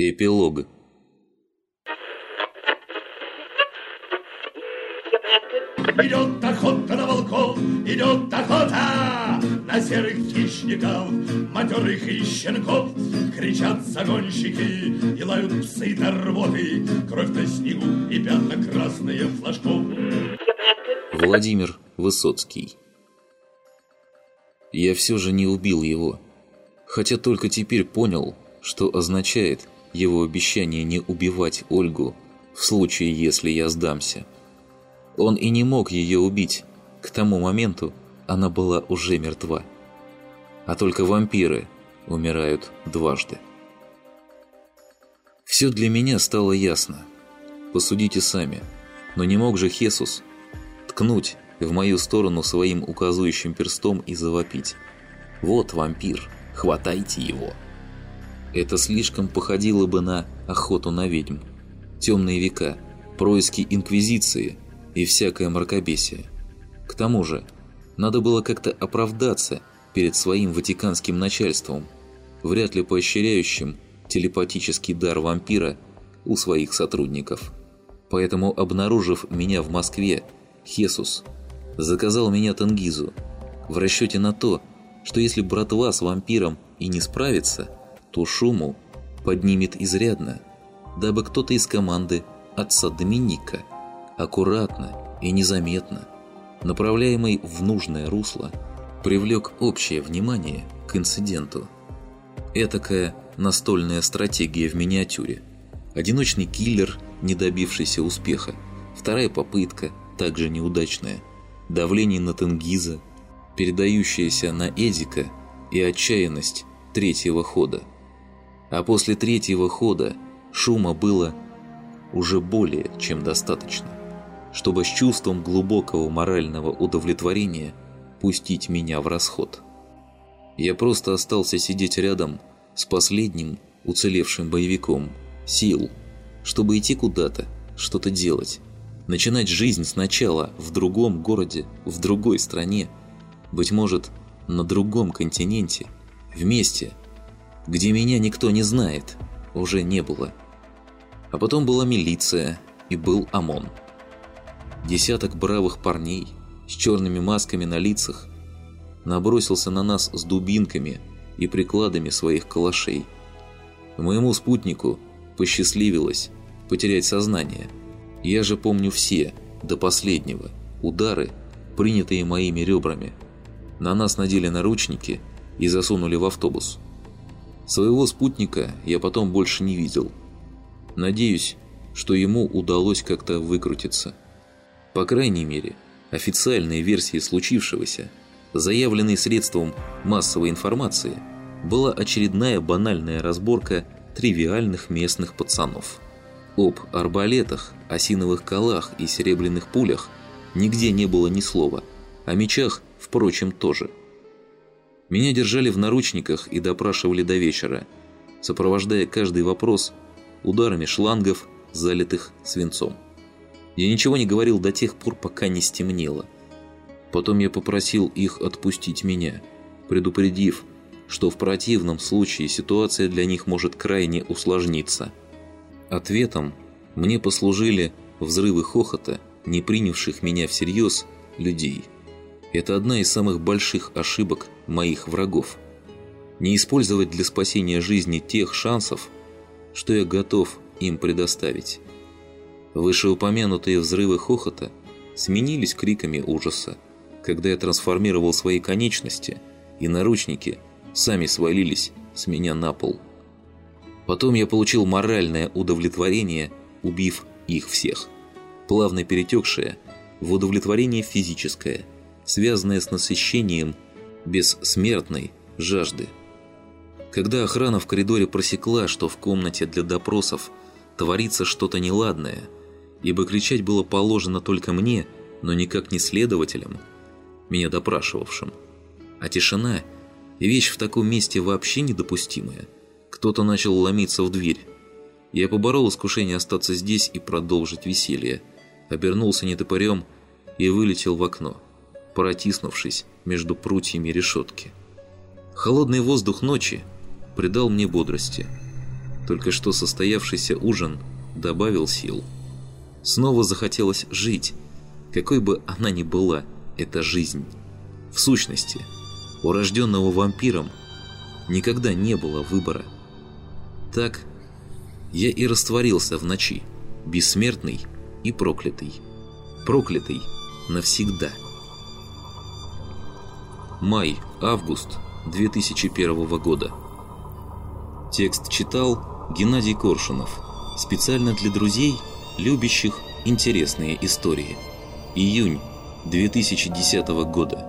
Эпилог Идет охота на волков, идет охота на серых хищников, матерых и щенков. Кричат загонщики и лают псы до рвоты, кровь на снегу и пятна красные флажков. Владимир Высоцкий Я все же не убил его, хотя только теперь понял, что означает его обещание не убивать Ольгу в случае, если я сдамся. Он и не мог ее убить. К тому моменту она была уже мертва. А только вампиры умирают дважды. Все для меня стало ясно. Посудите сами. Но не мог же Хесус ткнуть в мою сторону своим указывающим перстом и завопить. «Вот вампир, хватайте его!» Это слишком походило бы на охоту на ведьм. Темные века, происки Инквизиции – и всякое мракобесие. К тому же, надо было как-то оправдаться перед своим ватиканским начальством, вряд ли поощряющим телепатический дар вампира у своих сотрудников. Поэтому, обнаружив меня в Москве, Хесус заказал меня Тенгизу в расчете на то, что если братва с вампиром и не справится, то шуму поднимет изрядно, дабы кто-то из команды отца Доминика – аккуратно и незаметно, направляемый в нужное русло, привлек общее внимание к инциденту. Этакая настольная стратегия в миниатюре. Одиночный киллер, не добившийся успеха. Вторая попытка, также неудачная. Давление на Тенгиза, передающееся на Эдика и отчаянность третьего хода. А после третьего хода шума было уже более чем достаточно чтобы с чувством глубокого морального удовлетворения пустить меня в расход. Я просто остался сидеть рядом с последним уцелевшим боевиком, сил, чтобы идти куда-то, что-то делать, начинать жизнь сначала в другом городе, в другой стране, быть может, на другом континенте, вместе, где меня никто не знает, уже не было. А потом была милиция и был ОМОН. Десяток бравых парней с черными масками на лицах набросился на нас с дубинками и прикладами своих калашей. Моему спутнику посчастливилось потерять сознание. Я же помню все, до последнего, удары, принятые моими ребрами. На нас надели наручники и засунули в автобус. Своего спутника я потом больше не видел. Надеюсь, что ему удалось как-то выкрутиться. По крайней мере, официальной версией случившегося, заявленной средством массовой информации, была очередная банальная разборка тривиальных местных пацанов. Об арбалетах, осиновых колах и серебряных пулях нигде не было ни слова, о мечах, впрочем, тоже. Меня держали в наручниках и допрашивали до вечера, сопровождая каждый вопрос ударами шлангов, залитых свинцом. Я ничего не говорил до тех пор, пока не стемнело. Потом я попросил их отпустить меня, предупредив, что в противном случае ситуация для них может крайне усложниться. Ответом мне послужили взрывы хохота, не принявших меня всерьез людей. Это одна из самых больших ошибок моих врагов. Не использовать для спасения жизни тех шансов, что я готов им предоставить. Вышеупомянутые взрывы хохота сменились криками ужаса, когда я трансформировал свои конечности, и наручники сами свалились с меня на пол. Потом я получил моральное удовлетворение, убив их всех, плавно перетекшее в удовлетворение физическое, связанное с насыщением бессмертной жажды. Когда охрана в коридоре просекла, что в комнате для допросов творится что-то неладное – ибо кричать было положено только мне, но никак не следователям, меня допрашивавшим. А тишина – вещь в таком месте вообще недопустимая. Кто-то начал ломиться в дверь. Я поборол искушение остаться здесь и продолжить веселье, обернулся нетопырем и вылетел в окно, протиснувшись между прутьями решетки. Холодный воздух ночи придал мне бодрости. Только что состоявшийся ужин добавил сил. Снова захотелось жить, какой бы она ни была, эта жизнь. В сущности, у рожденного вампиром никогда не было выбора. Так я и растворился в ночи, бессмертный и проклятый. Проклятый навсегда. Май-август 2001 года. Текст читал Геннадий Коршунов. Специально для друзей, любящих интересные истории. Июнь 2010 года.